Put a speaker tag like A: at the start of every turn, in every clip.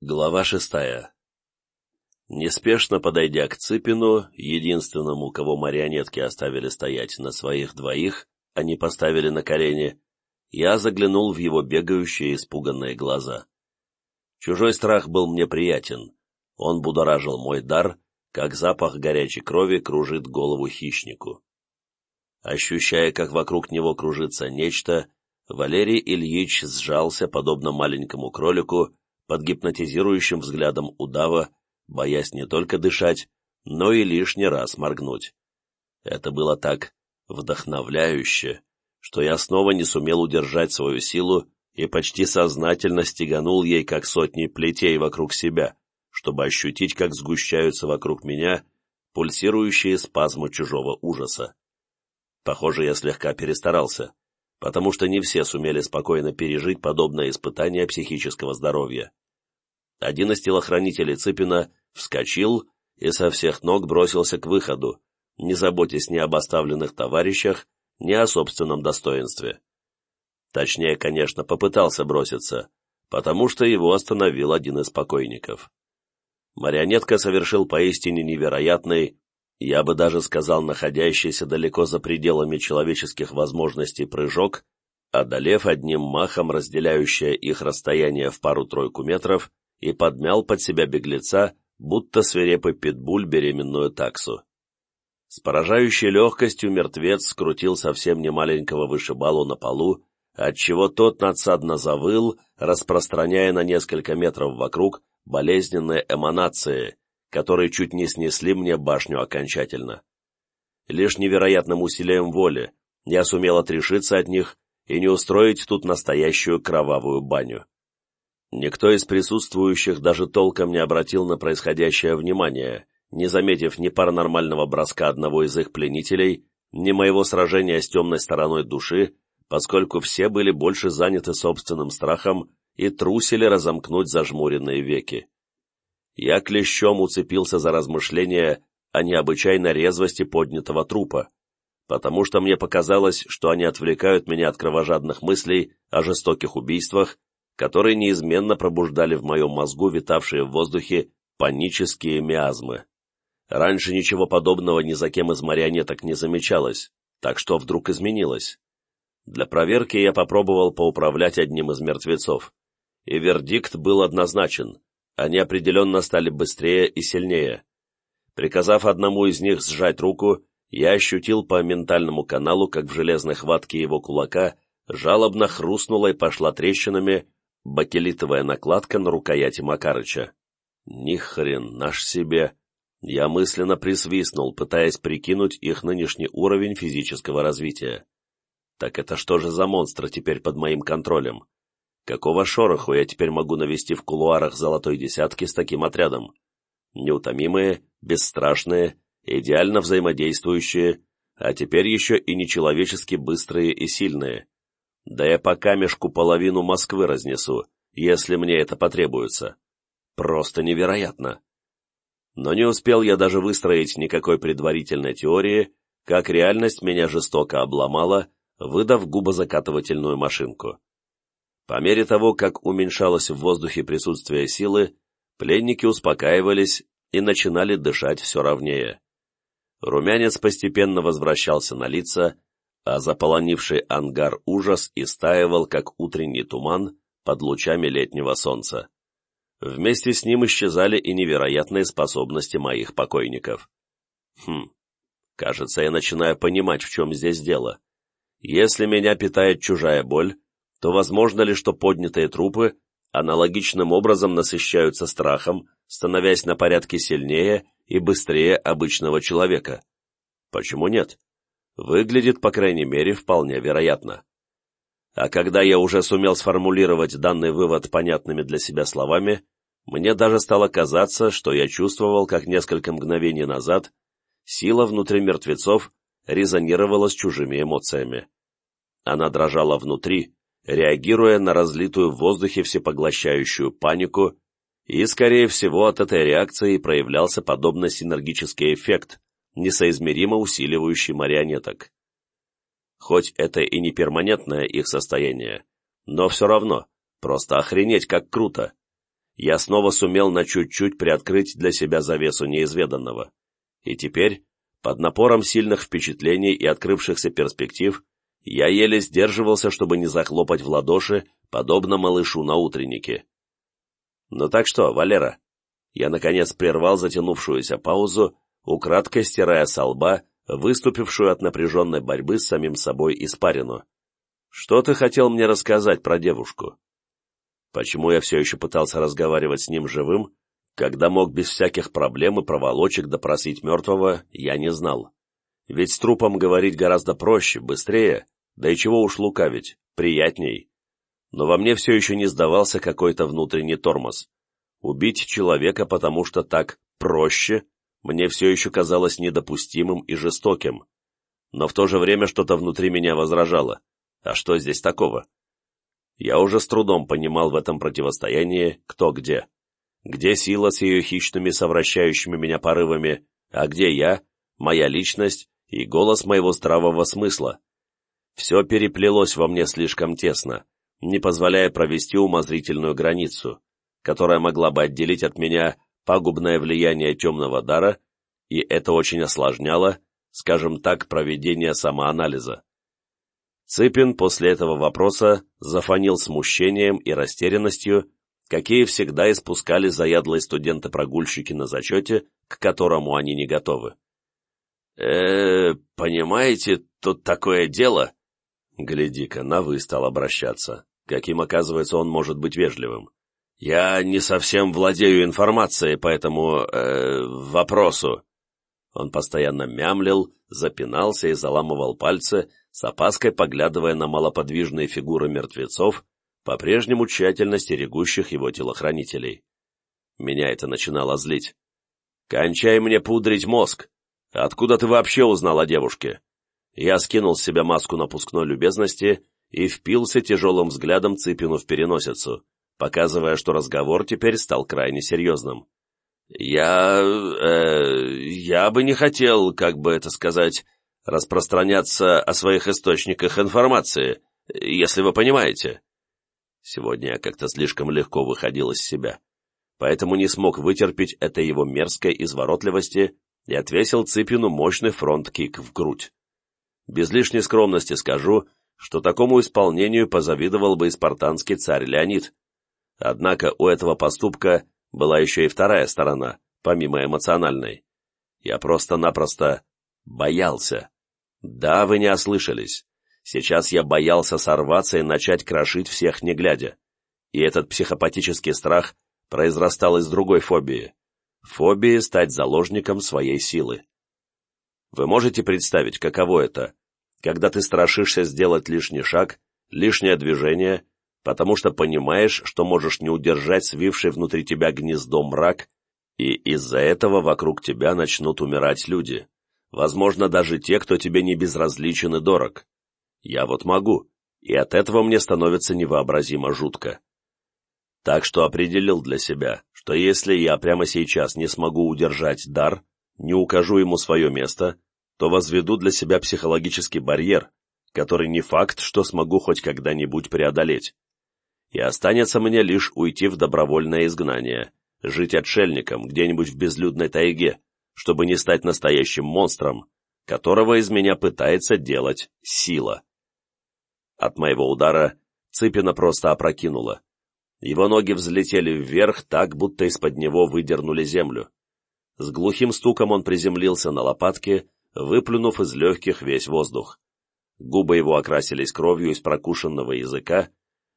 A: Глава шестая Неспешно подойдя к Цыпину, единственному, кого марионетки оставили стоять на своих двоих, они поставили на колени, я заглянул в его бегающие испуганные глаза. Чужой страх был мне приятен. Он будоражил мой дар, как запах горячей крови кружит голову хищнику. Ощущая, как вокруг него кружится нечто, Валерий Ильич сжался, подобно маленькому кролику, под гипнотизирующим взглядом удава, боясь не только дышать, но и лишний раз моргнуть. Это было так вдохновляюще, что я снова не сумел удержать свою силу и почти сознательно стеганул ей как сотни плетей вокруг себя, чтобы ощутить, как сгущаются вокруг меня пульсирующие спазмы чужого ужаса. Похоже, я слегка перестарался потому что не все сумели спокойно пережить подобное испытание психического здоровья. Один из телохранителей Цыпина вскочил и со всех ног бросился к выходу, не заботясь ни об оставленных товарищах, ни о собственном достоинстве. Точнее, конечно, попытался броситься, потому что его остановил один из покойников. Марионетка совершил поистине невероятный, я бы даже сказал, находящийся далеко за пределами человеческих возможностей прыжок, одолев одним махом разделяющее их расстояние в пару-тройку метров, и подмял под себя беглеца, будто свирепый питбуль беременную таксу. С поражающей легкостью мертвец скрутил совсем немаленького вышибалу на полу, отчего тот надсадно завыл, распространяя на несколько метров вокруг болезненные эманации, которые чуть не снесли мне башню окончательно. Лишь невероятным усилием воли я сумел отрешиться от них и не устроить тут настоящую кровавую баню. Никто из присутствующих даже толком не обратил на происходящее внимание, не заметив ни паранормального броска одного из их пленителей, ни моего сражения с темной стороной души, поскольку все были больше заняты собственным страхом и трусили разомкнуть зажмуренные веки я клещом уцепился за размышления о необычайной резвости поднятого трупа, потому что мне показалось, что они отвлекают меня от кровожадных мыслей о жестоких убийствах, которые неизменно пробуждали в моем мозгу витавшие в воздухе панические миазмы. Раньше ничего подобного ни за кем из марионеток не замечалось, так что вдруг изменилось. Для проверки я попробовал поуправлять одним из мертвецов, и вердикт был однозначен они определенно стали быстрее и сильнее. Приказав одному из них сжать руку, я ощутил по ментальному каналу, как в железной хватке его кулака жалобно хрустнула и пошла трещинами бакелитовая накладка на рукояти Макарыча. Ни хрен наш себе! Я мысленно присвистнул, пытаясь прикинуть их нынешний уровень физического развития. Так это что же за монстры теперь под моим контролем? Какого шороху я теперь могу навести в кулуарах золотой десятки с таким отрядом? Неутомимые, бесстрашные, идеально взаимодействующие, а теперь еще и нечеловечески быстрые и сильные. Да я по камешку половину Москвы разнесу, если мне это потребуется. Просто невероятно. Но не успел я даже выстроить никакой предварительной теории, как реальность меня жестоко обломала, выдав губозакатывательную машинку. По мере того, как уменьшалось в воздухе присутствие силы, пленники успокаивались и начинали дышать все ровнее. Румянец постепенно возвращался на лица, а заполонивший ангар ужас истаивал, как утренний туман под лучами летнего солнца. Вместе с ним исчезали и невероятные способности моих покойников. Хм, кажется, я начинаю понимать, в чем здесь дело. Если меня питает чужая боль, то возможно ли, что поднятые трупы аналогичным образом насыщаются страхом, становясь на порядке сильнее и быстрее обычного человека? Почему нет? Выглядит, по крайней мере, вполне вероятно. А когда я уже сумел сформулировать данный вывод понятными для себя словами, мне даже стало казаться, что я чувствовал, как несколько мгновений назад сила внутри мертвецов резонировала с чужими эмоциями. Она дрожала внутри, реагируя на разлитую в воздухе всепоглощающую панику, и, скорее всего, от этой реакции проявлялся подобный синергический эффект, несоизмеримо усиливающий марионеток. Хоть это и не перманентное их состояние, но все равно, просто охренеть как круто. я снова сумел на чуть-чуть приоткрыть для себя завесу неизведанного. И теперь, под напором сильных впечатлений и открывшихся перспектив, я еле сдерживался, чтобы не захлопать в ладоши, подобно малышу на утреннике. «Ну так что, Валера?» Я, наконец, прервал затянувшуюся паузу, украдкой стирая со лба, выступившую от напряженной борьбы с самим собой испарину. «Что ты хотел мне рассказать про девушку?» Почему я все еще пытался разговаривать с ним живым, когда мог без всяких проблем и проволочек допросить мертвого, я не знал. Ведь с трупом говорить гораздо проще, быстрее, да и чего уж лукавить, приятней. Но во мне все еще не сдавался какой-то внутренний тормоз. Убить человека, потому что так проще, мне все еще казалось недопустимым и жестоким. Но в то же время что-то внутри меня возражало. А что здесь такого? Я уже с трудом понимал в этом противостоянии, кто где. Где сила с ее хищными совращающими меня порывами, а где я, моя личность и голос моего здравого смысла. Все переплелось во мне слишком тесно, не позволяя провести умозрительную границу, которая могла бы отделить от меня пагубное влияние темного дара, и это очень осложняло, скажем так, проведение самоанализа. Цыпин после этого вопроса зафонил смущением и растерянностью, какие всегда испускали заядлые студенты-прогульщики на зачете, к которому они не готовы. э, понимаете, тут такое дело...» Гляди-ка, на «вы» стал обращаться. Каким, оказывается, он может быть вежливым. «Я не совсем владею информацией по этому... Э, вопросу». Он постоянно мямлил, запинался и заламывал пальцы, с опаской поглядывая на малоподвижные фигуры мертвецов, по-прежнему тщательно стерегущих его телохранителей. Меня это начинало злить. «Кончай мне пудрить мозг! Откуда ты вообще узнал о девушке?» Я скинул с себя маску напускной любезности и впился тяжелым взглядом Цыпину в переносицу, показывая, что разговор теперь стал крайне серьезным. «Я... Э, я бы не хотел, как бы это сказать, распространяться о своих источниках информации, если вы понимаете. Сегодня я как-то слишком легко выходил из себя, поэтому не смог вытерпеть этой его мерзкой изворотливости и отвесил Цыпину мощный фронт-кик в грудь. Без лишней скромности скажу, что такому исполнению позавидовал бы и спартанский царь Леонид. Однако у этого поступка была еще и вторая сторона, помимо эмоциональной. Я просто-напросто боялся. Да, вы не ослышались. Сейчас я боялся сорваться и начать крошить всех не глядя. И этот психопатический страх произрастал из другой фобии. Фобии стать заложником своей силы. Вы можете представить, каково это, когда ты страшишься сделать лишний шаг, лишнее движение, потому что понимаешь, что можешь не удержать свивший внутри тебя гнездо мрак, и из-за этого вокруг тебя начнут умирать люди возможно, даже те, кто тебе не безразличен и дорог. Я вот могу, и от этого мне становится невообразимо жутко. Так что определил для себя, что если я прямо сейчас не смогу удержать дар, не укажу ему свое место, то возведу для себя психологический барьер, который не факт, что смогу хоть когда-нибудь преодолеть. И останется мне лишь уйти в добровольное изгнание, жить отшельником где-нибудь в безлюдной тайге, чтобы не стать настоящим монстром, которого из меня пытается делать сила. От моего удара Цыпина просто опрокинула. Его ноги взлетели вверх так, будто из-под него выдернули землю. С глухим стуком он приземлился на лопатки, выплюнув из легких весь воздух. Губы его окрасились кровью из прокушенного языка,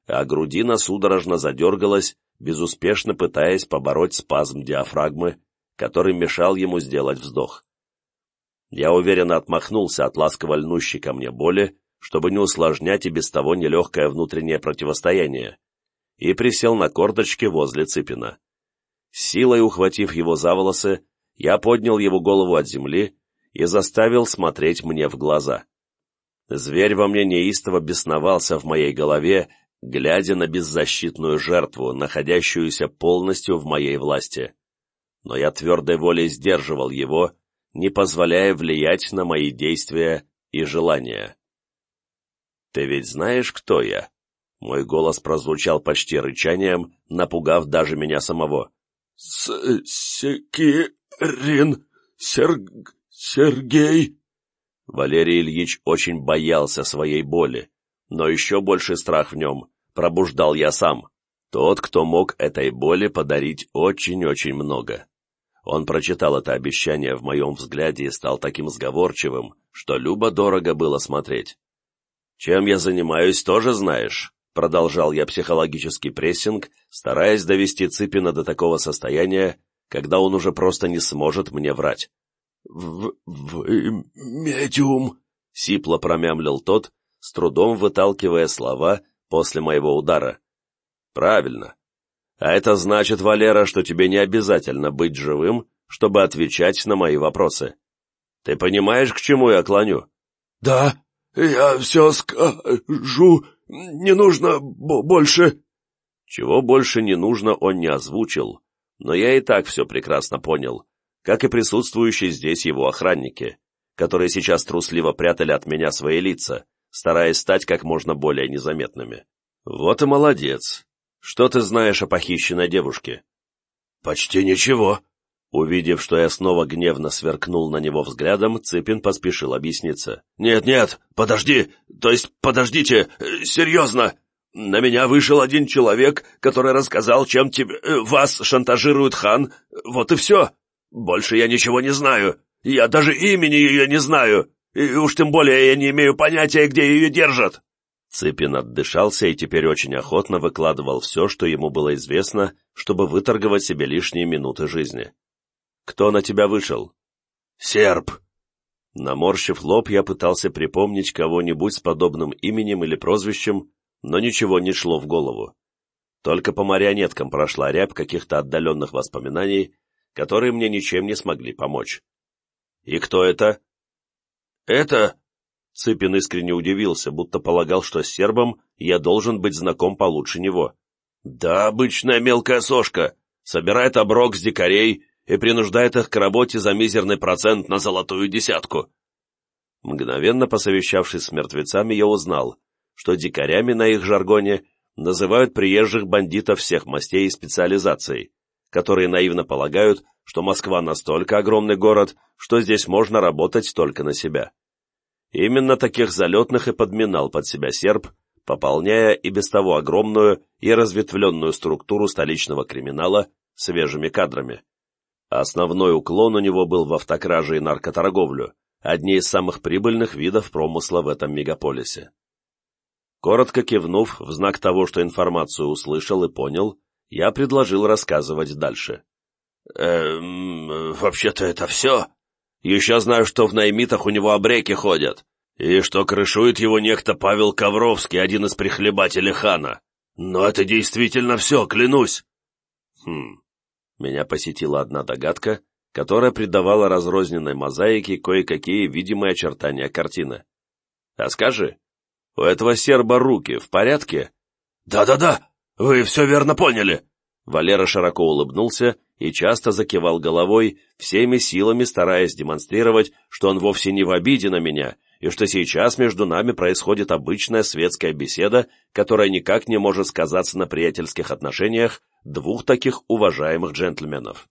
A: а грудина судорожно задергалась, безуспешно пытаясь побороть спазм диафрагмы, который мешал ему сделать вздох. Я уверенно отмахнулся от ласково льнущей ко мне боли, чтобы не усложнять и без того нелегкое внутреннее противостояние, и присел на корточки возле Цыпина. Силой ухватив его за волосы, я поднял его голову от земли и заставил смотреть мне в глаза. Зверь во мне неистово бесновался в моей голове, глядя на беззащитную жертву, находящуюся полностью в моей власти но я твердой волей сдерживал его, не позволяя влиять на мои действия и желания. «Ты ведь знаешь, кто я?» Мой голос прозвучал почти рычанием, напугав даже меня самого.
B: С «Секирин Серг... Сергей...»
A: Валерий Ильич очень боялся своей боли, но еще больше страх в нем пробуждал я сам. Тот, кто мог этой боли подарить очень-очень много. Он прочитал это обещание в моем взгляде и стал таким сговорчивым, что любо-дорого было смотреть. «Чем я занимаюсь, тоже знаешь», — продолжал я психологический прессинг, стараясь довести Цыпина до такого состояния, когда он уже просто не сможет мне врать.
B: «В... вы медиум?»
A: — сипло промямлил тот, с трудом выталкивая слова после моего удара. «Правильно. А это значит, Валера, что тебе не обязательно быть живым, чтобы отвечать на мои вопросы. Ты понимаешь, к чему я клоню?»
B: «Да, я все скажу. Не нужно больше...»
A: Чего больше не нужно, он не озвучил, но я и так все прекрасно понял, как и присутствующие здесь его охранники, которые сейчас трусливо прятали от меня свои лица, стараясь стать как можно более незаметными. Вот и молодец. Что ты знаешь о похищенной девушке?
B: Почти ничего.
A: Увидев, что я снова гневно сверкнул на него взглядом, Цыпин поспешил объясниться.
B: «Нет-нет, подожди, то есть подождите, э, серьезно. На меня вышел один человек, который рассказал, чем тебе, э, вас шантажирует хан, вот и все. Больше я ничего не знаю, я даже имени ее не знаю, и уж тем более я не имею понятия, где ее держат».
A: Цыпин отдышался и теперь очень охотно выкладывал все, что ему было известно, чтобы выторговать себе лишние минуты жизни. «Кто на тебя вышел?»
B: «Серб».
A: Наморщив лоб, я пытался припомнить кого-нибудь с подобным именем или прозвищем, но ничего не шло в голову. Только по марионеткам прошла рябь каких-то отдаленных воспоминаний, которые мне ничем не смогли помочь. «И кто это?»
B: «Это
A: Цыпин искренне удивился, будто полагал, что с сербом я должен быть знаком получше него.
B: «Да, обычная мелкая сошка. Собирает оброк с дикарей и принуждает их к работе за мизерный процент на золотую десятку».
A: Мгновенно посовещавшись с мертвецами, я узнал, что дикарями на их жаргоне называют приезжих бандитов всех мастей и специализаций, которые наивно полагают, что Москва настолько огромный город, что здесь можно работать только на себя. Именно таких залетных и подминал под себя серб, пополняя и без того огромную и разветвленную структуру столичного криминала свежими кадрами. Основной уклон у него был в автокраже и наркоторговлю, одни из самых прибыльных видов промысла в этом мегаполисе. Коротко кивнув, в знак того, что информацию услышал и понял, я предложил рассказывать дальше.
B: «Эм, вообще-то это все?» Еще знаю, что в наймитах у него обреки ходят, и что крышует его некто Павел Ковровский, один из прихлебателей хана. Но это действительно все, клянусь.
A: Хм. Меня посетила одна догадка, которая придавала разрозненной мозаике кое-какие видимые очертания картины. А скажи, у этого серба руки в порядке?
B: Да-да-да, вы все верно поняли.
A: Валера широко улыбнулся и часто закивал головой, всеми силами стараясь демонстрировать, что он вовсе не в обиде на меня, и что сейчас между нами происходит обычная светская беседа, которая никак не может сказаться на приятельских отношениях двух таких уважаемых джентльменов.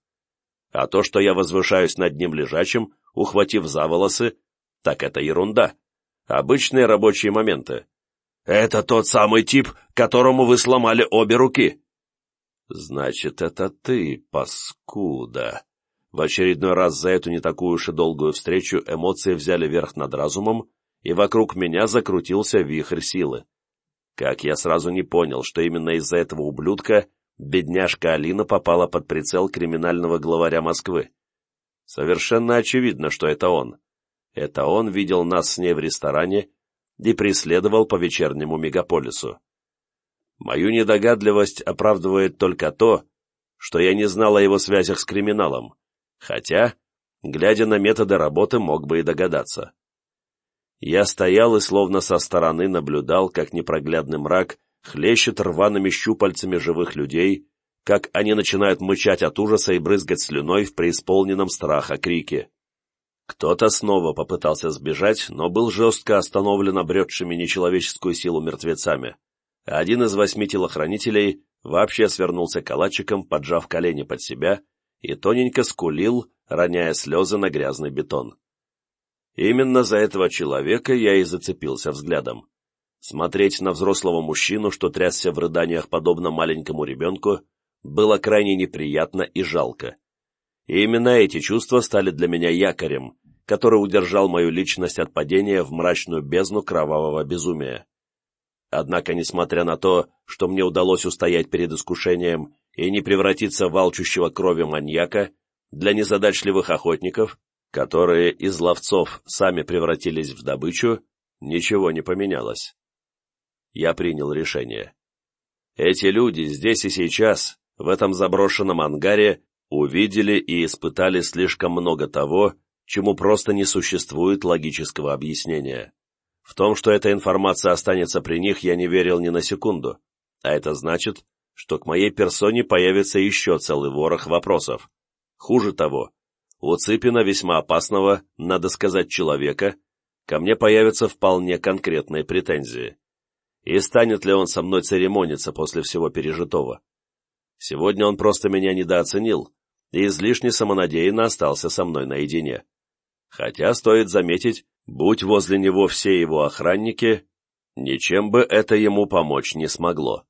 A: А то, что я возвышаюсь над ним лежачим, ухватив за волосы, так это ерунда. Обычные рабочие моменты.
B: «Это тот самый тип, которому вы сломали обе руки»,
A: «Значит, это ты, паскуда!» В очередной раз за эту не такую уж и долгую встречу эмоции взяли верх над разумом, и вокруг меня закрутился вихрь силы. Как я сразу не понял, что именно из-за этого ублюдка бедняжка Алина попала под прицел криминального главаря Москвы. Совершенно очевидно, что это он. Это он видел нас с ней в ресторане и преследовал по вечернему мегаполису. Мою недогадливость оправдывает только то, что я не знал о его связях с криминалом, хотя, глядя на методы работы, мог бы и догадаться. Я стоял и словно со стороны наблюдал, как непроглядный мрак хлещет рваными щупальцами живых людей, как они начинают мычать от ужаса и брызгать слюной в преисполненном страха крике. Кто-то снова попытался сбежать, но был жестко остановлен обретшими нечеловеческую силу мертвецами. Один из восьми телохранителей вообще свернулся калачиком, поджав колени под себя, и тоненько скулил, роняя слезы на грязный бетон. Именно за этого человека я и зацепился взглядом. Смотреть на взрослого мужчину, что трясся в рыданиях подобно маленькому ребенку, было крайне неприятно и жалко. И именно эти чувства стали для меня якорем, который удержал мою личность от падения в мрачную бездну кровавого безумия. Однако, несмотря на то, что мне удалось устоять перед искушением и не превратиться в алчущего крови маньяка, для незадачливых охотников, которые из ловцов сами превратились в добычу, ничего не поменялось. Я принял решение. Эти люди здесь и сейчас, в этом заброшенном ангаре, увидели и испытали слишком много того, чему просто не существует логического объяснения. В том, что эта информация останется при них, я не верил ни на секунду, а это значит, что к моей персоне появится еще целый ворох вопросов. Хуже того, у Цыпина весьма опасного, надо сказать, человека, ко мне появятся вполне конкретные претензии. И станет ли он со мной церемониться после всего пережитого? Сегодня он просто меня недооценил и излишне самонадеянно остался со мной наедине. Хотя, стоит заметить, будь возле него все его охранники, ничем бы это ему помочь не смогло.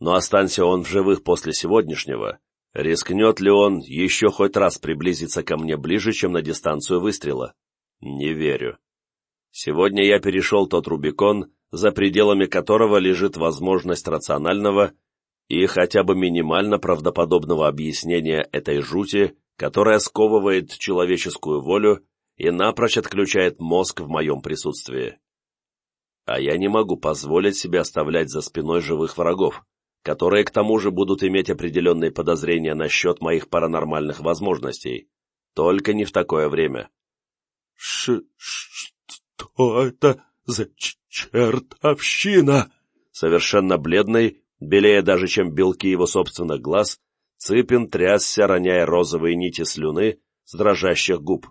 A: Но останься он в живых после сегодняшнего, рискнет ли он еще хоть раз приблизиться ко мне ближе, чем на дистанцию выстрела? Не верю. Сегодня я перешел тот Рубикон, за пределами которого лежит возможность рационального и хотя бы минимально правдоподобного объяснения этой жути, которая сковывает человеческую волю и напрочь отключает мозг в моем присутствии. А я не могу позволить себе оставлять за спиной живых врагов, которые к тому же будут иметь определенные подозрения насчет моих паранормальных возможностей, только не в такое время.
B: Ш «Что это за чертовщина?»
A: Совершенно бледный, белее даже, чем белки его собственных глаз, Цыпин трясся, роняя розовые нити слюны с дрожащих губ.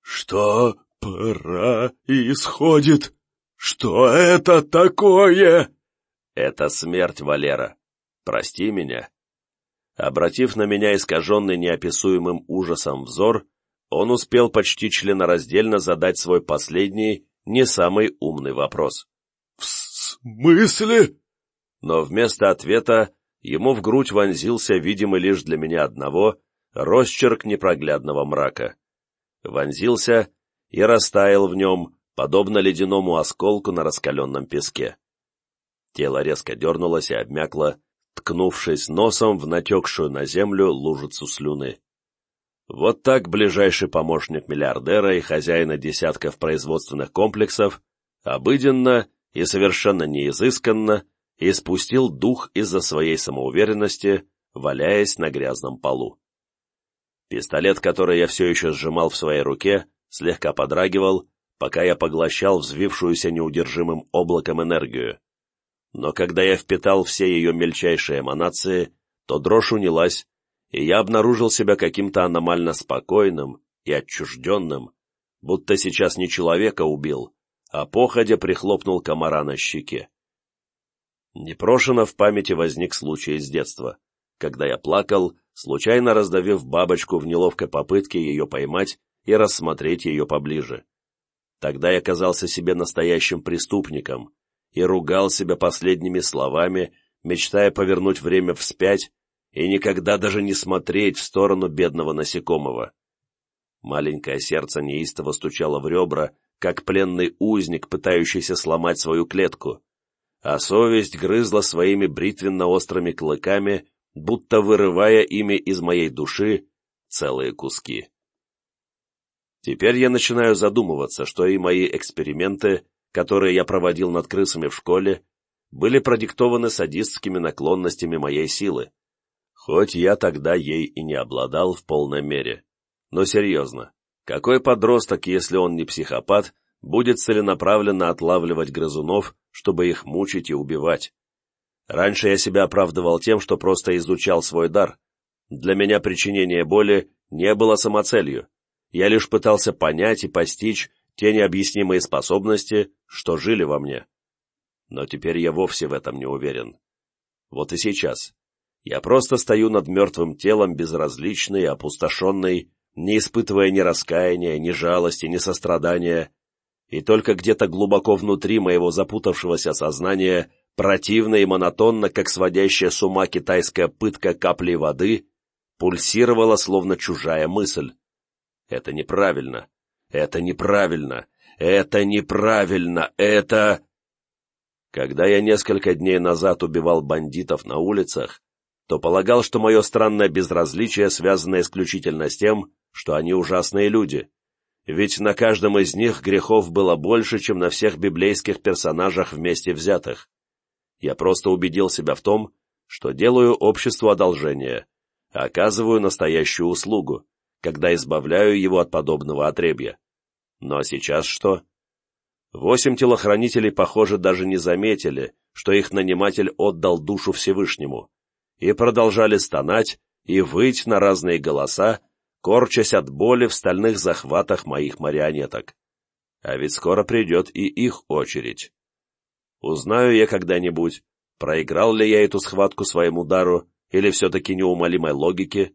B: «Что происходит? Что это такое?»
A: «Это смерть, Валера. Прости меня». Обратив на меня искаженный неописуемым ужасом взор, он успел почти членораздельно задать свой последний, не самый умный вопрос.
B: «В смысле?»
A: Но вместо ответа ему в грудь вонзился, видимый лишь для меня одного, росчерк непроглядного мрака вонзился и растаял в нем, подобно ледяному осколку на раскаленном песке. Тело резко дернулось и обмякло, ткнувшись носом в натекшую на землю лужицу слюны. Вот так ближайший помощник миллиардера и хозяина десятков производственных комплексов обыденно и совершенно неизысканно испустил дух из-за своей самоуверенности, валяясь на грязном полу. Пистолет, который я все еще сжимал в своей руке, слегка подрагивал, пока я поглощал взвившуюся неудержимым облаком энергию. Но когда я впитал все ее мельчайшие эманации, то дрожь унялась, и я обнаружил себя каким-то аномально спокойным и отчужденным, будто сейчас не человека убил, а походя прихлопнул комара на щеке. Непрошено в памяти возник случай из детства, когда я плакал, случайно раздавив бабочку в неловкой попытке ее поймать и рассмотреть ее поближе. Тогда я казался себе настоящим преступником и ругал себя последними словами, мечтая повернуть время вспять и никогда даже не смотреть в сторону бедного насекомого. Маленькое сердце неистово стучало в ребра, как пленный узник, пытающийся сломать свою клетку, а совесть грызла своими бритвенно-острыми клыками будто вырывая ими из моей души целые куски. Теперь я начинаю задумываться, что и мои эксперименты, которые я проводил над крысами в школе, были продиктованы садистскими наклонностями моей силы, хоть я тогда ей и не обладал в полной мере. Но серьезно, какой подросток, если он не психопат, будет целенаправленно отлавливать грызунов, чтобы их мучить и убивать? Раньше я себя оправдывал тем, что просто изучал свой дар. Для меня причинение боли не было самоцелью. Я лишь пытался понять и постичь те необъяснимые способности, что жили во мне. но теперь я вовсе в этом не уверен. Вот и сейчас. Я просто стою над мертвым телом, безразличный, опустошенный, не испытывая ни раскаяния, ни жалости, ни сострадания, и только где-то глубоко внутри моего запутавшегося сознания, противно и монотонно, как сводящая с ума китайская пытка капли воды, пульсировала словно чужая мысль. Это неправильно. Это неправильно. Это неправильно. Это... Когда я несколько дней назад убивал бандитов на улицах, то полагал, что мое странное безразличие связано исключительно с тем, что они ужасные люди. Ведь на каждом из них грехов было больше, чем на всех библейских персонажах вместе взятых. Я просто убедил себя в том, что делаю обществу одолжение, оказываю настоящую услугу, когда избавляю его от подобного отребья. Но сейчас что? Восемь телохранителей, похоже, даже не заметили, что их наниматель отдал душу Всевышнему, и продолжали стонать и выть на разные голоса, корчась от боли в стальных захватах моих марионеток. А ведь скоро придет и их очередь. Узнаю я когда-нибудь, проиграл ли я эту схватку своему дару или все-таки неумолимой логике.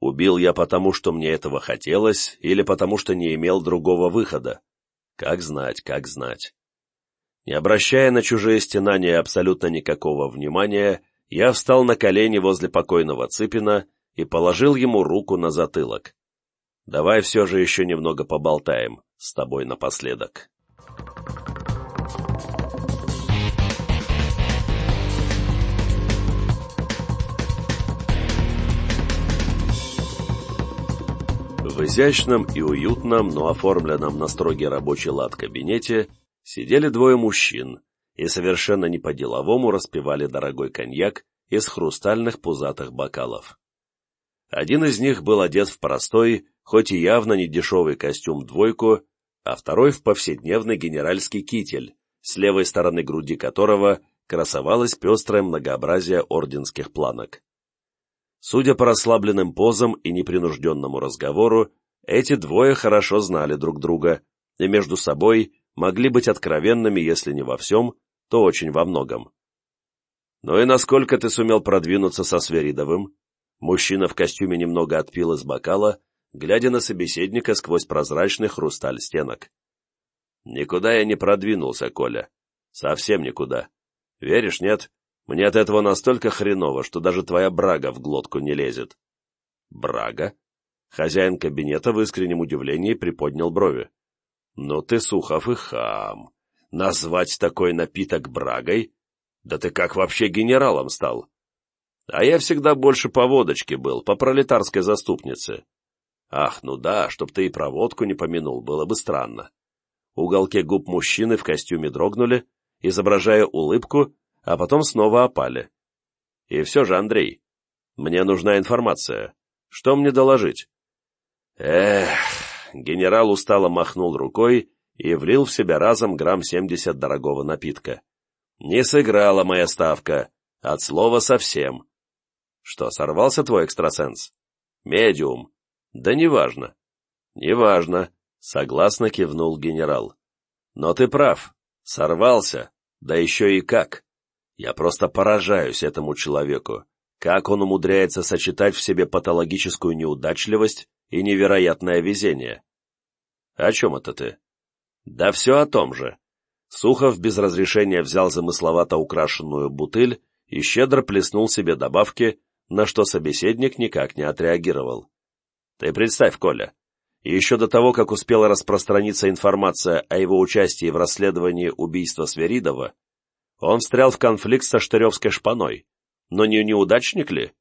A: Убил я потому, что мне этого хотелось, или потому, что не имел другого выхода. Как знать, как знать. Не обращая на чужие стенания абсолютно никакого внимания, я встал на колени возле покойного Цыпина и положил ему руку на затылок. «Давай все же еще немного поболтаем с тобой напоследок». В изящном и уютном, но оформленном на строгий рабочий лад кабинете сидели двое мужчин и совершенно не по-деловому распивали дорогой коньяк из хрустальных пузатых бокалов. Один из них был одет в простой, хоть и явно не дешевый костюм-двойку, а второй в повседневный генеральский китель, с левой стороны груди которого красовалось пестрое многообразие орденских планок. Судя по расслабленным позам и непринужденному разговору, эти двое хорошо знали друг друга и между собой могли быть откровенными, если не во всем, то очень во многом. «Ну и насколько ты сумел продвинуться со Сверидовым?» Мужчина в костюме немного отпил из бокала, глядя на собеседника сквозь прозрачный хрусталь стенок. «Никуда я не продвинулся, Коля. Совсем никуда. Веришь, нет? Мне от этого настолько хреново, что даже твоя брага в глотку не лезет». «Брага?» Хозяин кабинета в искреннем удивлении приподнял брови. «Ну ты, Сухов и хам! Назвать такой напиток брагой? Да ты как вообще генералом стал?» А я всегда больше по водочке был, по пролетарской заступнице. Ах, ну да, чтоб ты и про водку не помянул, было бы странно. Уголки губ мужчины в костюме дрогнули, изображая улыбку, а потом снова опали. И все же, Андрей, мне нужна информация. Что мне доложить? Эх, генерал устало махнул рукой и влил в себя разом грамм семьдесят дорогого напитка. Не сыграла моя ставка, от слова совсем. Что, сорвался твой экстрасенс? Медиум. Да неважно. Неважно, согласно кивнул генерал. Но ты прав, сорвался, да еще и как. Я просто поражаюсь этому человеку, как он умудряется сочетать в себе патологическую неудачливость и невероятное везение. О чем это ты? Да все о том же. Сухов без разрешения взял замысловато украшенную бутыль и щедро плеснул себе добавки, на что собеседник никак не отреагировал. Ты представь, Коля, еще до того, как успела распространиться информация о его участии в расследовании убийства Сверидова, он встрял в конфликт со Штыревской шпаной. Но не неудачник ли?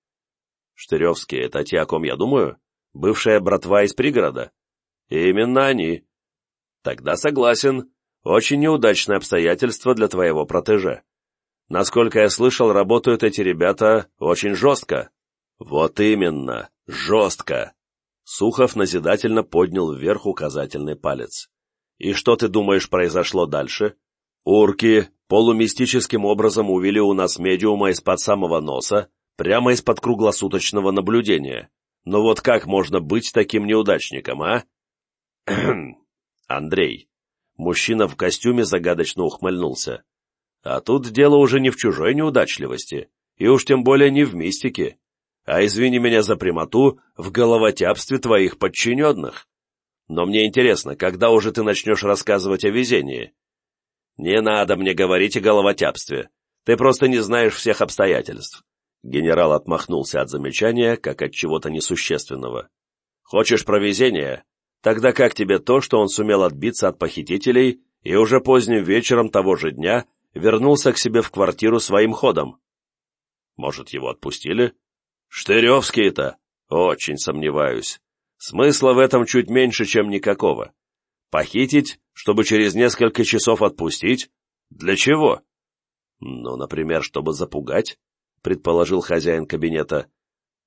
A: Штыревские — это те, о ком я думаю? Бывшая братва из пригорода? Именно они. Тогда согласен. Очень неудачное обстоятельство для твоего протеже. Насколько я слышал, работают эти ребята очень жестко. Вот именно, жестко. Сухов назидательно поднял вверх указательный палец. И что ты думаешь произошло дальше? Урки полумистическим образом увели у нас медиума из-под самого носа, прямо из-под круглосуточного наблюдения. Но вот как можно быть таким неудачником, а? Андрей. Мужчина в костюме загадочно ухмыльнулся. А тут дело уже не в чужой неудачливости, и уж тем более не в мистике, а, извини меня за прямоту, в головотяпстве твоих подчиненных. Но мне интересно, когда уже ты начнешь рассказывать о везении? Не надо мне говорить о головотяпстве. Ты просто не знаешь всех обстоятельств. Генерал отмахнулся от замечания, как от чего-то несущественного. Хочешь про везение? Тогда как тебе то, что он сумел отбиться от похитителей и уже поздним вечером того же дня вернулся к себе в квартиру своим ходом? Может, его отпустили? Штыревские-то? Очень сомневаюсь. Смысла в этом чуть меньше, чем никакого. Похитить, чтобы через несколько часов отпустить? Для чего? Ну, например, чтобы запугать, предположил хозяин кабинета.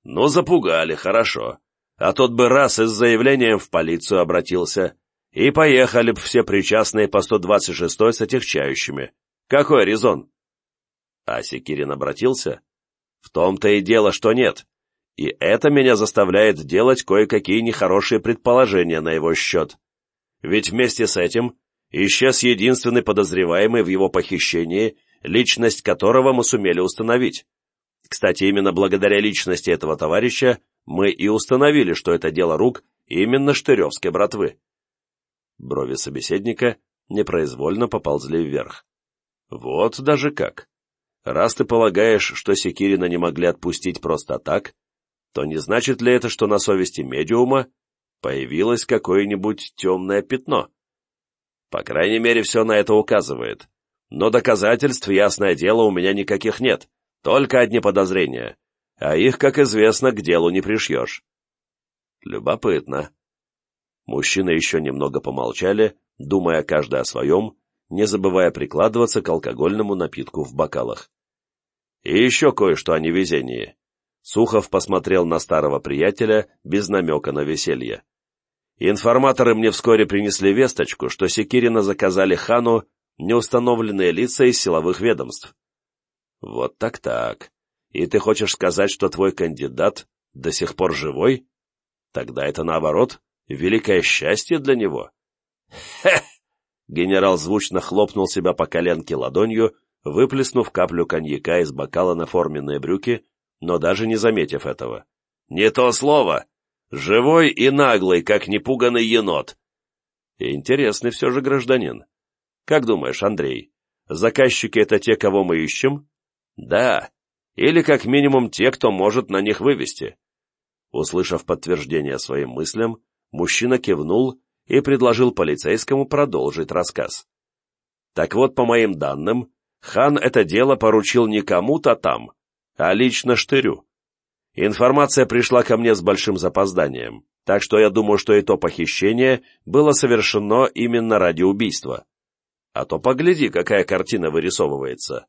A: Ну, запугали, хорошо. А тот бы раз и с заявлением в полицию обратился. И поехали бы все причастные по 126 с отягчающими. Какой резон? А Секирин обратился? В том-то и дело, что нет. И это меня заставляет делать кое-какие нехорошие предположения на его счет. Ведь вместе с этим исчез единственный подозреваемый в его похищении, личность которого мы сумели установить. Кстати, именно благодаря личности этого товарища мы и установили, что это дело рук именно Штыревской братвы. Брови собеседника непроизвольно поползли вверх. Вот даже как. Раз ты полагаешь, что Секирина не могли отпустить просто так, то не значит ли это, что на совести медиума появилось какое-нибудь темное пятно? По крайней мере, все на это указывает. Но доказательств, ясное дело, у меня никаких нет, только одни подозрения, а их, как известно, к делу не пришьешь. Любопытно. Мужчины еще немного помолчали, думая каждый о своем, не забывая прикладываться к алкогольному напитку в бокалах. И еще кое-что о невезении. Сухов посмотрел на старого приятеля без намека на веселье. Информаторы мне вскоре принесли весточку, что Секирина заказали хану неустановленные лица из силовых ведомств. Вот так-так. И ты хочешь сказать, что твой кандидат до сих пор живой? Тогда это наоборот, великое счастье для него. Хе! Генерал звучно хлопнул себя по коленке ладонью, выплеснув каплю коньяка из бокала на форменные брюки, но даже не заметив этого. «Не то слово! Живой и наглый, как непуганный енот!» «Интересный все же гражданин. Как думаешь, Андрей, заказчики — это те, кого мы ищем?» «Да. Или как минимум те, кто может на них вывести». Услышав подтверждение своим мыслям, мужчина кивнул и предложил полицейскому продолжить рассказ. Так вот, по моим данным, хан это дело поручил не кому-то там, а лично Штырю. Информация пришла ко мне с большим запозданием, так что я думаю, что и то похищение было совершено именно ради убийства. А то погляди, какая картина вырисовывается.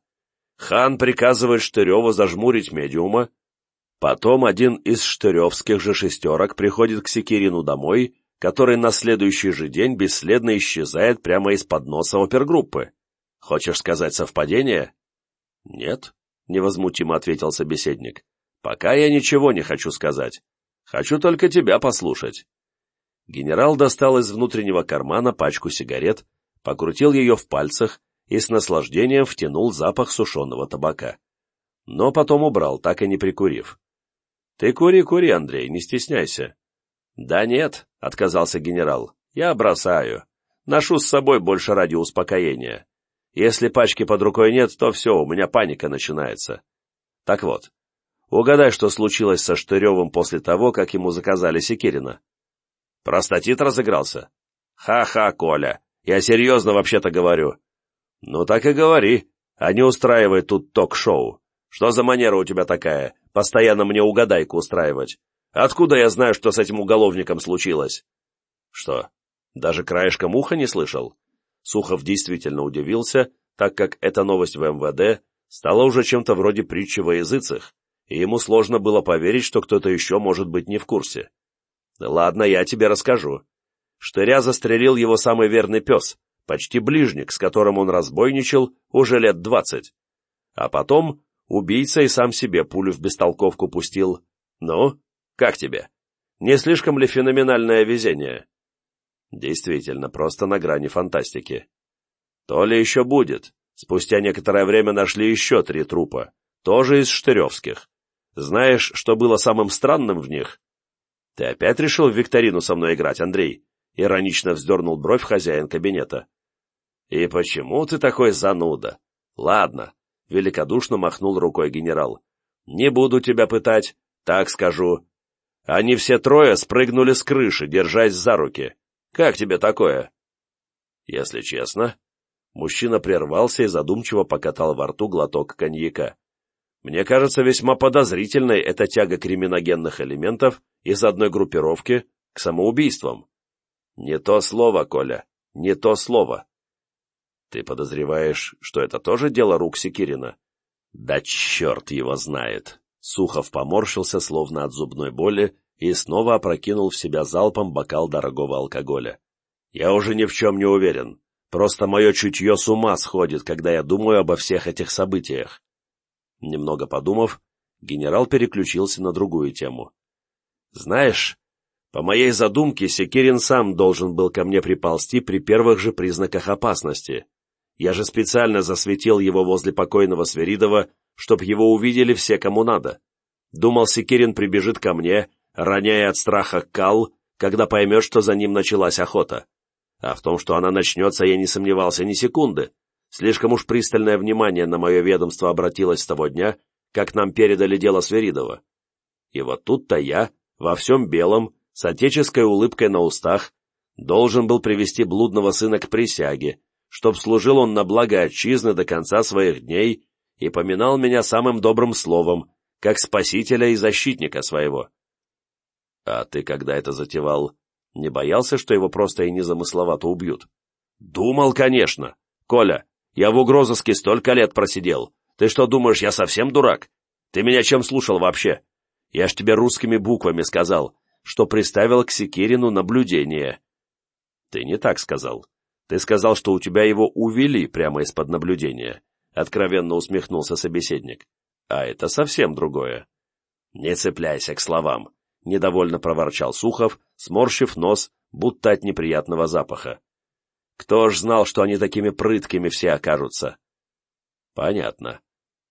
A: Хан приказывает Штыреву зажмурить медиума, потом один из штыревских же шестерок приходит к Секирину домой который на следующий же день бесследно исчезает прямо из-под носа опергруппы. Хочешь сказать совпадение? Нет, невозмутимо ответил собеседник. Пока я ничего не хочу сказать. Хочу только тебя послушать. Генерал достал из внутреннего кармана пачку сигарет, покрутил ее в пальцах и с наслаждением втянул запах сушеного табака. Но потом убрал, так и не прикурив. «Ты кури, кури, Андрей, не стесняйся. «Да нет», — отказался генерал, — «я бросаю. Ношу с собой больше ради успокоения. Если пачки под рукой нет, то все, у меня паника начинается. Так вот, угадай, что случилось со Штыревым после того, как ему заказали Секирина». «Простатит разыгрался?» «Ха-ха, Коля, я серьезно вообще-то говорю». «Ну так и говори, а не устраивай тут ток-шоу. Что за манера у тебя такая, постоянно мне угадайку устраивать? Откуда я знаю, что с этим уголовником случилось?» «Что, даже краешком уха не слышал?» Сухов действительно удивился, так как эта новость в МВД стала уже чем-то вроде притчи во языцах, и ему сложно было поверить, что кто-то еще может быть не в курсе. «Ладно, я тебе расскажу. Штыря застрелил его самый верный пес, почти ближник, с которым он разбойничал уже лет двадцать. А потом убийца и сам себе пулю в бестолковку пустил. Ну, как тебе? Не слишком ли феноменальное везение? Действительно, просто на грани фантастики. То ли еще будет. Спустя некоторое время нашли еще три трупа, тоже из штыревских. Знаешь, что было самым странным в них? Ты опять решил в викторину со мной играть, Андрей? Иронично вздернул бровь хозяин кабинета. И почему ты такой зануда? Ладно, великодушно махнул рукой генерал. Не буду тебя пытать, так скажу. Они все трое спрыгнули с крыши, держась за руки. Как тебе такое? Если честно, мужчина прервался и задумчиво покатал во рту глоток коньяка. Мне кажется весьма подозрительной эта тяга криминогенных элементов из одной группировки к самоубийствам. Не то слово, Коля, не то слово. Ты подозреваешь, что это тоже дело рук Секирина? Да черт его знает. Сухов поморщился, словно от зубной боли, и снова опрокинул в себя залпом бокал дорогого алкоголя. Я уже ни в чем не уверен. Просто мое чутье с ума сходит, когда я думаю обо всех этих событиях. Немного подумав, генерал переключился на другую тему. «Знаешь, по моей задумке, Секирин сам должен был ко мне приползти при первых же признаках опасности. Я же специально засветил его возле покойного Сверидова, чтоб его увидели все, кому надо. Думал, Секирин прибежит ко мне, роняя от страха кал, когда поймет, что за ним началась охота. А в том, что она начнется, я не сомневался ни секунды. Слишком уж пристальное внимание на мое ведомство обратилось с того дня, как нам передали дело Сверидова. И вот тут-то я, во всем белом, с отеческой улыбкой на устах, должен был привести блудного сына к присяге, чтоб служил он на благо отчизны до конца своих дней и поминал меня самым добрым словом, как спасителя и защитника своего. А ты, когда это затевал, не боялся, что его просто и незамысловато убьют? Думал, конечно. Коля, я в угрозыске столько лет просидел. Ты что думаешь, я совсем дурак? Ты меня чем слушал вообще? Я ж тебе русскими буквами сказал, что приставил к Секирину наблюдение. Ты не так сказал. Ты сказал, что у тебя его увели прямо из-под наблюдения. Откровенно усмехнулся собеседник. А это совсем другое. Не цепляйся к словам. Недовольно проворчал Сухов, сморщив нос, будто от неприятного запаха. Кто ж знал, что они такими прыткими все окажутся? Понятно.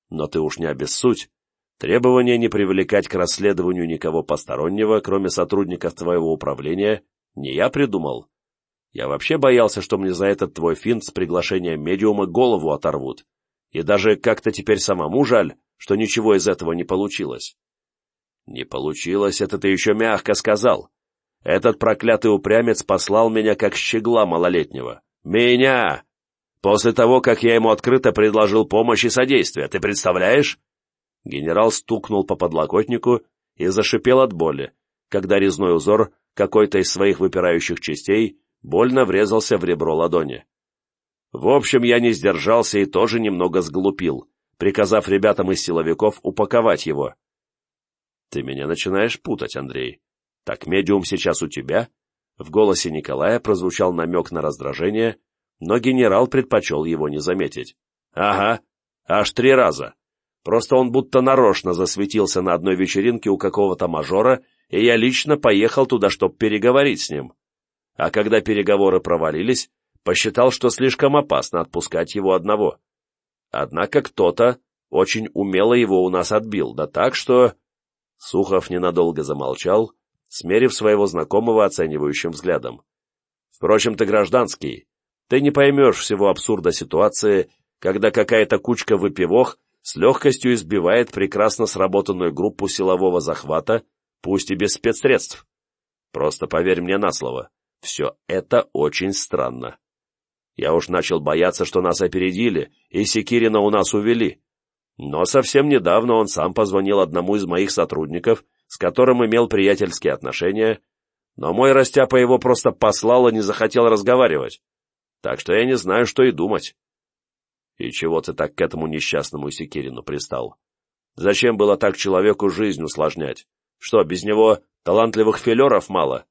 A: Но ты уж не обессудь. Требование не привлекать к расследованию никого постороннего, кроме сотрудников твоего управления, не я придумал. Я вообще боялся, что мне за этот твой финт с приглашением медиума голову оторвут. И даже как-то теперь самому жаль, что ничего из этого не получилось. Не получилось, это ты еще мягко сказал. Этот проклятый упрямец послал меня как щегла малолетнего. Меня! После того, как я ему открыто предложил помощь и содействие, ты представляешь? Генерал стукнул по подлокотнику и зашипел от боли, когда резной узор какой-то из своих выпирающих частей больно врезался в ребро ладони. В общем, я не сдержался и тоже немного сглупил, приказав ребятам из силовиков упаковать его. Ты меня начинаешь путать, Андрей. «Так медиум сейчас у тебя?» В голосе Николая прозвучал намек на раздражение, но генерал предпочел его не заметить. «Ага, аж три раза. Просто он будто нарочно засветился на одной вечеринке у какого-то мажора, и я лично поехал туда, чтобы переговорить с ним. А когда переговоры провалились, посчитал, что слишком опасно отпускать его одного. Однако кто-то очень умело его у нас отбил, да так что...» Сухов ненадолго замолчал, смерив своего знакомого оценивающим взглядом. «Впрочем, ты гражданский. Ты не поймешь всего абсурда ситуации, когда какая-то кучка выпивох с легкостью избивает прекрасно сработанную группу силового захвата, пусть и без спецсредств. Просто поверь мне на слово, все это очень странно. Я уж начал бояться, что нас опередили, и Секирина у нас увели. Но совсем недавно он сам позвонил одному из моих сотрудников с которым имел приятельские отношения, но мой растяпа его просто послал и не захотел разговаривать. Так что я не знаю, что и думать. И чего ты так к этому несчастному Секирину пристал? Зачем было так человеку жизнь усложнять? Что, без него талантливых филеров мало?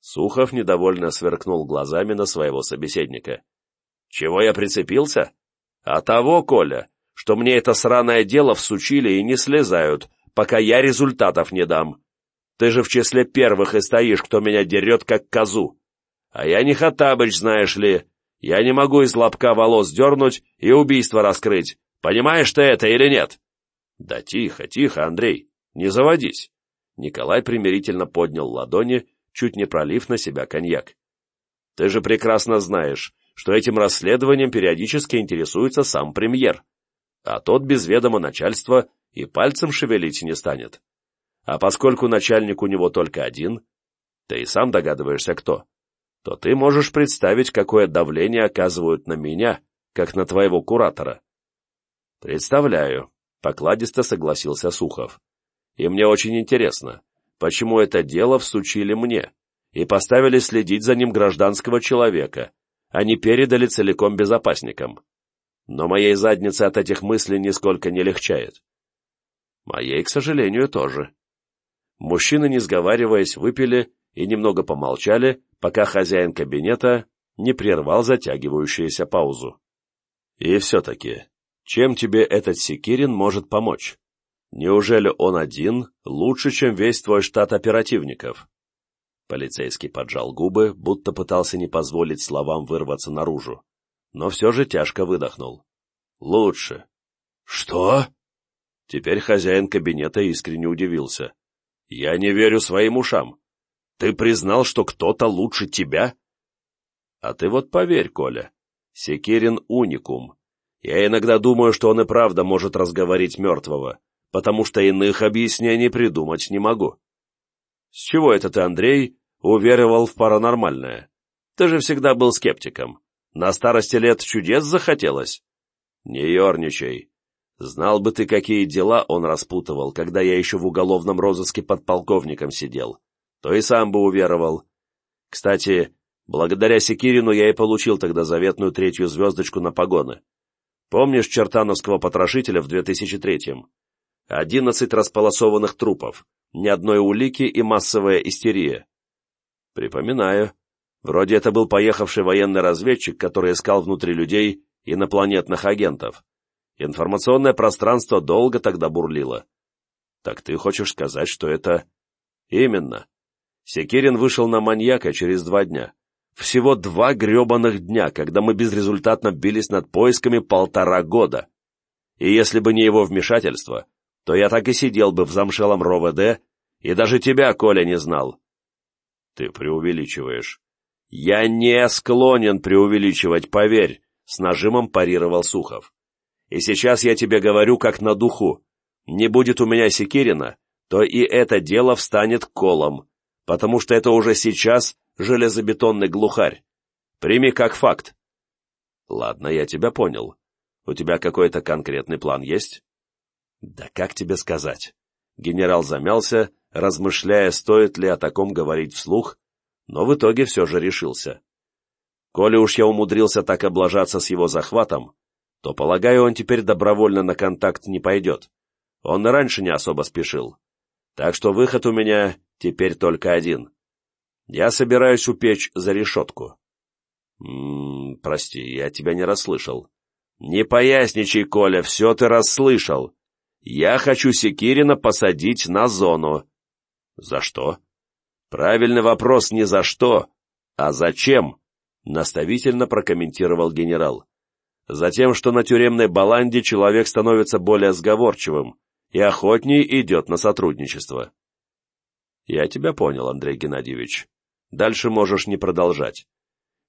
A: Сухов недовольно сверкнул глазами на своего собеседника. Чего я прицепился? А того, Коля, что мне это сраное дело всучили и не слезают, пока я результатов не дам. Ты же в числе первых и стоишь, кто меня дерет, как козу. А я не Хаттабыч, знаешь ли. Я не могу из лобка волос дернуть и убийство раскрыть. Понимаешь ты это или нет?» «Да тихо, тихо, Андрей, не заводись!» Николай примирительно поднял ладони, чуть не пролив на себя коньяк. «Ты же прекрасно знаешь, что этим расследованием периодически интересуется сам премьер, а тот без ведома начальства и пальцем шевелить не станет. А поскольку начальник у него только один, ты и сам догадываешься, кто, то ты можешь представить, какое давление оказывают на меня, как на твоего куратора. Представляю, покладисто согласился Сухов. И мне очень интересно, почему это дело всучили мне и поставили следить за ним гражданского человека, а не передали целиком безопасникам. Но моей заднице от этих мыслей нисколько не легчает. Моей, к сожалению, тоже. Мужчины, не сговариваясь, выпили и немного помолчали, пока хозяин кабинета не прервал затягивающуюся паузу. И все-таки, чем тебе этот Секирин может помочь? Неужели он один лучше, чем весь твой штат оперативников? Полицейский поджал губы, будто пытался не позволить словам вырваться наружу, но все же тяжко выдохнул. «Лучше». «Что?» Теперь хозяин кабинета искренне удивился. «Я не верю своим ушам. Ты признал, что кто-то лучше тебя?» «А ты вот поверь, Коля, Секирин уникум. Я иногда думаю, что он и правда может разговорить мертвого, потому что иных объяснений придумать не могу». «С чего это ты, Андрей, уверовал в паранормальное. Ты же всегда был скептиком. На старости лет чудес захотелось? Не ерничай. Знал бы ты, какие дела он распутывал, когда я еще в уголовном розыске подполковником сидел. То и сам бы уверовал. Кстати, благодаря Секирину я и получил тогда заветную третью звездочку на погоны. Помнишь чертановского потрошителя в 2003-м? Одиннадцать располосованных трупов, ни одной улики и массовая истерия. Припоминаю. Вроде это был поехавший военный разведчик, который искал внутри людей инопланетных агентов. Информационное пространство долго тогда бурлило. Так ты хочешь сказать, что это... Именно. Секирин вышел на маньяка через два дня. Всего два гребаных дня, когда мы безрезультатно бились над поисками полтора года. И если бы не его вмешательство, то я так и сидел бы в замшелом РОВД и даже тебя, Коля, не знал. Ты преувеличиваешь. Я не склонен преувеличивать, поверь, с нажимом парировал Сухов. И сейчас я тебе говорю как на духу. Не будет у меня Секирина, то и это дело встанет колом, потому что это уже сейчас железобетонный глухарь. Прими как факт. Ладно, я тебя понял. У тебя какой-то конкретный план есть? Да как тебе сказать? Генерал замялся, размышляя, стоит ли о таком говорить вслух, но в итоге все же решился. Коли уж я умудрился так облажаться с его захватом, то, полагаю, он теперь добровольно на контакт не пойдет. Он и раньше не особо спешил. Так что выход у меня теперь только один. Я собираюсь упечь за решетку. М -м, прости, я тебя не расслышал. Не поясничай, Коля, все ты расслышал. Я хочу Секирина посадить на зону. За что? Правильный вопрос не за что, а зачем, наставительно прокомментировал генерал. Затем, что на тюремной баланде человек становится более сговорчивым и охотнее идет на сотрудничество. Я тебя понял, Андрей Геннадьевич. Дальше можешь не продолжать.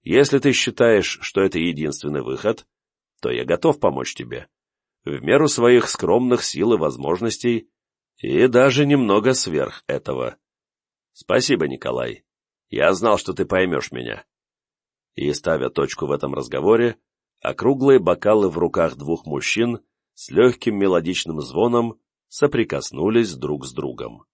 A: Если ты считаешь, что это единственный выход, то я готов помочь тебе. В меру своих скромных сил и возможностей и даже немного сверх этого. Спасибо, Николай. Я знал, что ты поймешь меня. И, ставя точку в этом разговоре, округлые бокалы в руках двух мужчин с легким мелодичным звоном соприкоснулись друг с другом.